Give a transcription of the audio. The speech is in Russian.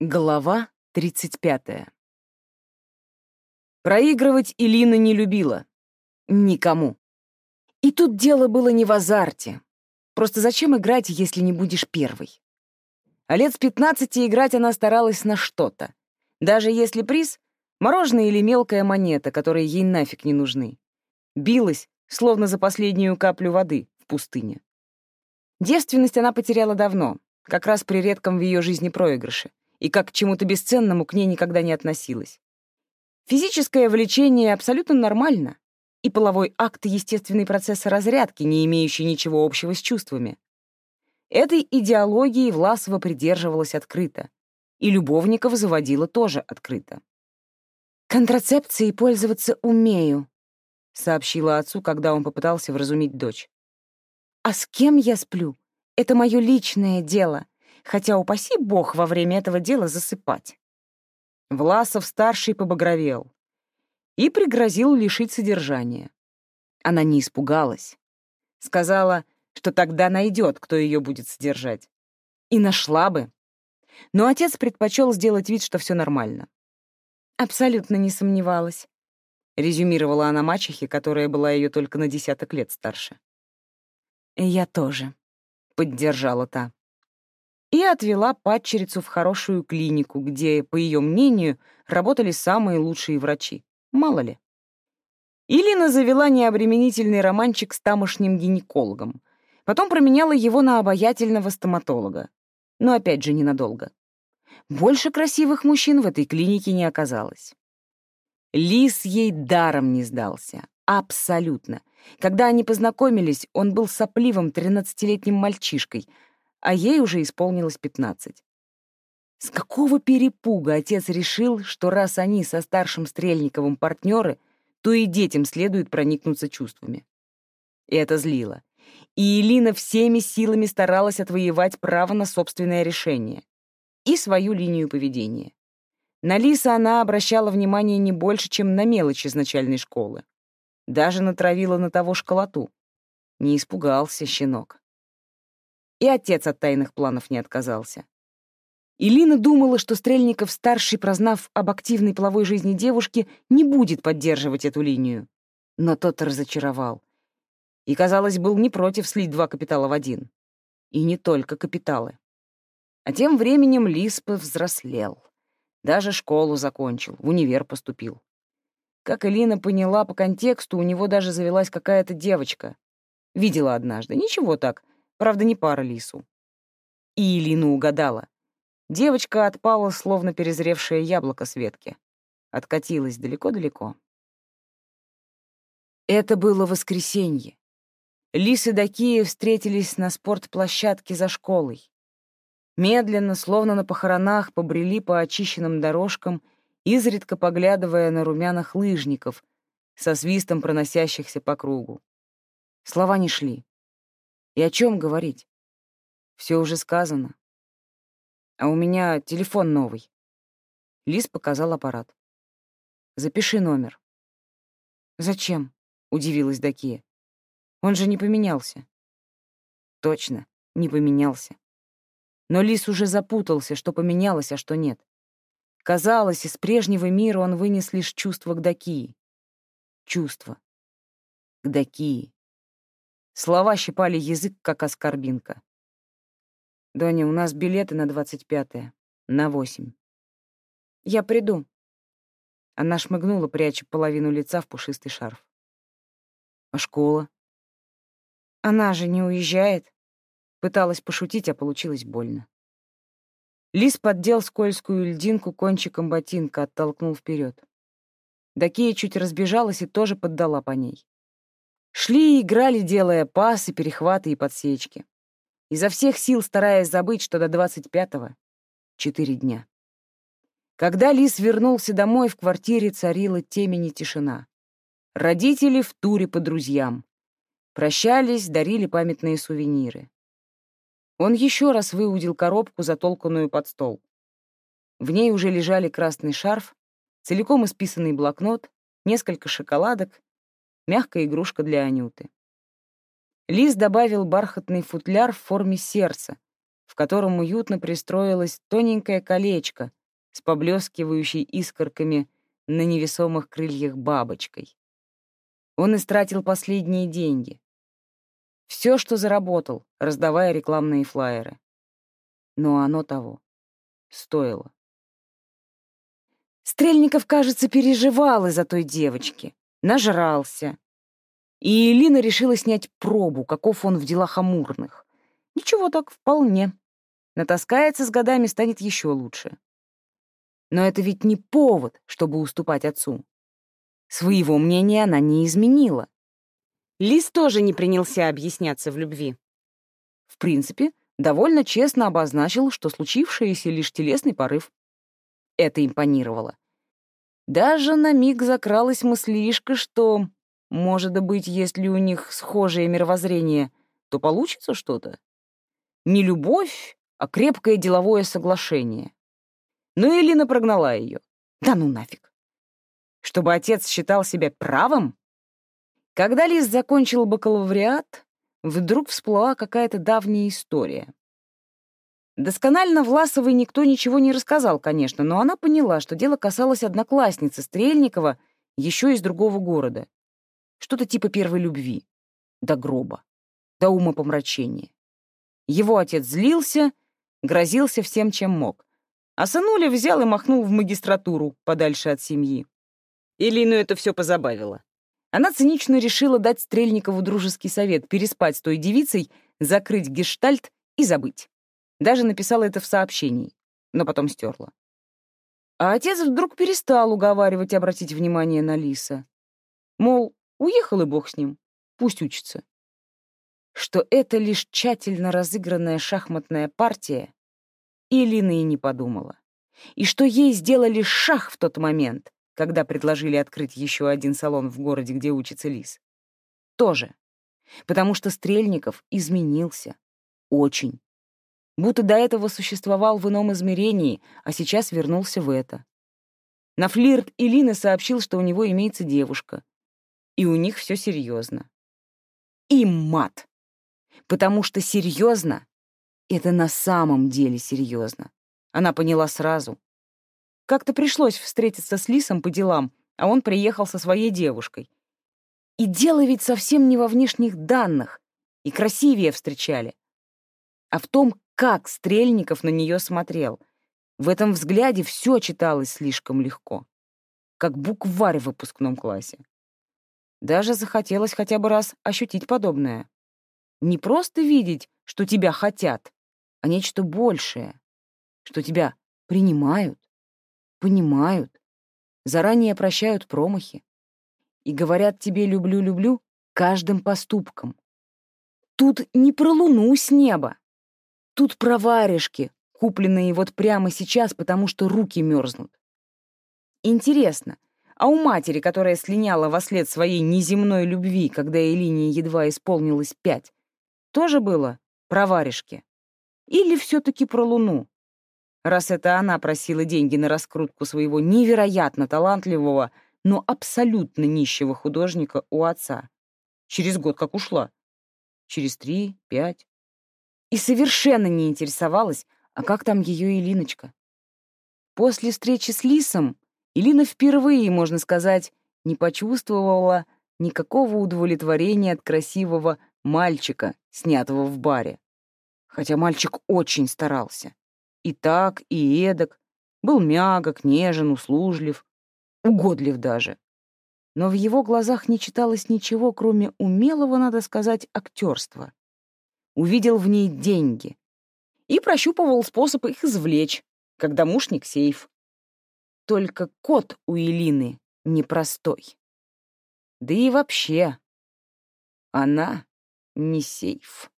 Глава 35. Проигрывать Илина не любила. Никому. И тут дело было не в азарте. Просто зачем играть, если не будешь первой? А лет с 15 играть она старалась на что-то. Даже если приз — мороженое или мелкая монета, которые ей нафиг не нужны. Билась, словно за последнюю каплю воды в пустыне. Девственность она потеряла давно, как раз при редком в ее жизни проигрыше — и как к чему-то бесценному к ней никогда не относилась. Физическое влечение абсолютно нормально, и половой акт — естественный процесс разрядки, не имеющий ничего общего с чувствами. Этой идеологией Власова придерживалась открыто, и любовников заводила тоже открыто. «Контрацепцией пользоваться умею», — сообщила отцу, когда он попытался вразумить дочь. «А с кем я сплю? Это мое личное дело хотя упаси бог во время этого дела засыпать. Власов-старший побагровел и пригрозил лишить содержания. Она не испугалась. Сказала, что тогда найдет, кто ее будет содержать. И нашла бы. Но отец предпочел сделать вид, что все нормально. Абсолютно не сомневалась. Резюмировала она мачехе, которая была ее только на десяток лет старше. «Я тоже», — поддержала та и отвела падчерицу в хорошую клинику, где, по ее мнению, работали самые лучшие врачи. Мало ли. Илина завела необременительный романчик с тамошним гинекологом. Потом променяла его на обаятельного стоматолога. Но опять же ненадолго. Больше красивых мужчин в этой клинике не оказалось. Лис ей даром не сдался. Абсолютно. Когда они познакомились, он был сопливым тринадцатилетним мальчишкой — а ей уже исполнилось пятнадцать. С какого перепуга отец решил, что раз они со старшим Стрельниковым партнеры, то и детям следует проникнуться чувствами? И это злило. И Элина всеми силами старалась отвоевать право на собственное решение и свою линию поведения. На Лиса она обращала внимание не больше, чем на мелочи из начальной школы. Даже натравила на того школоту. Не испугался щенок. И отец от тайных планов не отказался. Илина думала, что Стрельников-старший, прознав об активной половой жизни девушки, не будет поддерживать эту линию. Но тот разочаровал. И, казалось, был не против слить два капитала в один. И не только капиталы. А тем временем Лиспа взрослел. Даже школу закончил, в универ поступил. Как Элина поняла по контексту, у него даже завелась какая-то девочка. Видела однажды. Ничего так, Правда, не пара лису. И Илина угадала. Девочка отпала, словно перезревшее яблоко с ветки. Откатилась далеко-далеко. Это было воскресенье. Лис и Дакия встретились на спортплощадке за школой. Медленно, словно на похоронах, побрели по очищенным дорожкам, изредка поглядывая на румяных лыжников, со свистом проносящихся по кругу. Слова не шли. И о чем говорить? Все уже сказано. А у меня телефон новый. Лис показал аппарат. Запиши номер. Зачем? Удивилась Дакия. Он же не поменялся. Точно, не поменялся. Но Лис уже запутался, что поменялось, а что нет. Казалось, из прежнего мира он вынес лишь чувство к Дакии. Чувство. К Дакии. Слова щипали язык, как оскорбинка. «Доня, у нас билеты на двадцать пятое. На восемь». «Я приду». Она шмыгнула, пряча половину лица в пушистый шарф. «А школа?» «Она же не уезжает». Пыталась пошутить, а получилось больно. Лис поддел скользкую льдинку кончиком ботинка, оттолкнул вперед. Дакия чуть разбежалась и тоже поддала по ней. Шли и играли, делая пасы, перехваты и подсечки. Изо всех сил стараясь забыть, что до 25-го — четыре дня. Когда Лис вернулся домой, в квартире царила темень и тишина. Родители в туре по друзьям. Прощались, дарили памятные сувениры. Он еще раз выудил коробку, затолканную под стол. В ней уже лежали красный шарф, целиком исписанный блокнот, несколько шоколадок Мягкая игрушка для Анюты. Лис добавил бархатный футляр в форме сердца, в котором уютно пристроилось тоненькое колечко с поблескивающей искорками на невесомых крыльях бабочкой. Он истратил последние деньги. Все, что заработал, раздавая рекламные флаеры. Но оно того стоило. Стрельников, кажется, переживал из-за той девочки, нажрался. И Элина решила снять пробу, каков он в делах амурных. Ничего так, вполне. Натаскается с годами, станет еще лучше. Но это ведь не повод, чтобы уступать отцу. Своего мнения она не изменила. Лис тоже не принялся объясняться в любви. В принципе, довольно честно обозначил, что случившееся лишь телесный порыв. Это импонировало. Даже на миг закралась мыслишка, что, может быть, если у них схожее мировоззрение, то получится что-то. Не любовь, а крепкое деловое соглашение. Но Элина прогнала ее. Да ну нафиг. Чтобы отец считал себя правым? Когда Лиз закончил бакалавриат, вдруг всплыла какая-то давняя история. Досконально Власовой никто ничего не рассказал, конечно, но она поняла, что дело касалось одноклассницы Стрельникова еще из другого города. Что-то типа первой любви. До гроба. До умопомрачения. Его отец злился, грозился всем, чем мог. А сынуля взял и махнул в магистратуру, подальше от семьи. Илину это все позабавило. Она цинично решила дать Стрельникову дружеский совет переспать с той девицей, закрыть гештальт и забыть. Даже написала это в сообщении, но потом стерла. А отец вдруг перестал уговаривать обратить внимание на Лиса. Мол, уехал и бог с ним, пусть учится. Что это лишь тщательно разыгранная шахматная партия, Илина и не подумала. И что ей сделали шах в тот момент, когда предложили открыть еще один салон в городе, где учится Лис. Тоже. Потому что Стрельников изменился. Очень будто до этого существовал в ином измерении, а сейчас вернулся в это. На флирт Илина сообщил, что у него имеется девушка. И у них все серьезно. И мат. Потому что серьезно — это на самом деле серьезно. Она поняла сразу. Как-то пришлось встретиться с Лисом по делам, а он приехал со своей девушкой. И дело ведь совсем не во внешних данных, и красивее встречали, а в том, как Стрельников на нее смотрел. В этом взгляде все читалось слишком легко, как букварь в выпускном классе. Даже захотелось хотя бы раз ощутить подобное. Не просто видеть, что тебя хотят, а нечто большее, что тебя принимают, понимают, заранее прощают промахи и говорят тебе «люблю-люблю» каждым поступком. Тут не про луну с неба, Тут про варежки, купленные вот прямо сейчас, потому что руки мерзнут. Интересно, а у матери, которая слиняла во след своей неземной любви, когда Элине едва исполнилось пять, тоже было про варежки? Или все-таки про Луну? Раз это она просила деньги на раскрутку своего невероятно талантливого, но абсолютно нищего художника у отца. Через год как ушла. Через три, пять и совершенно не интересовалась, а как там ее Илиночка. После встречи с Лисом Илина впервые, можно сказать, не почувствовала никакого удовлетворения от красивого мальчика, снятого в баре. Хотя мальчик очень старался. И так, и эдак. Был мягок, нежен, услужлив, угодлив даже. Но в его глазах не читалось ничего, кроме умелого, надо сказать, актерства увидел в ней деньги и прощупывал способ их извлечь, как домушник сейф. Только кот у Элины непростой. Да и вообще, она не сейф.